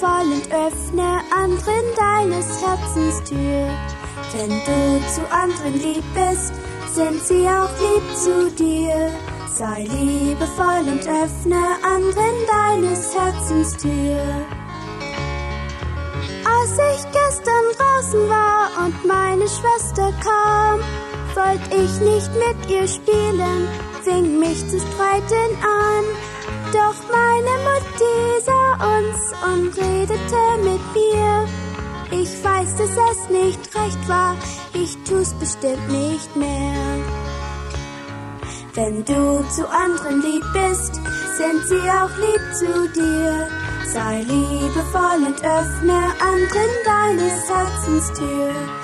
فال دائن سب چیز کم پوش پیلنگ سسنی بچ میں سالی بہت مندن دانے سیل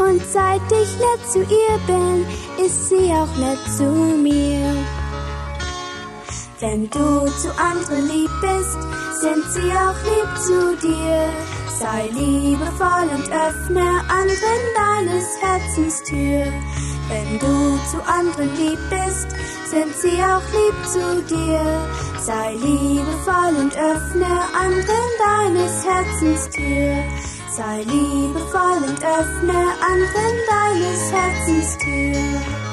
خبلی بال اپنا آنگن ری فل اپنا اپنا انگن دائی ستی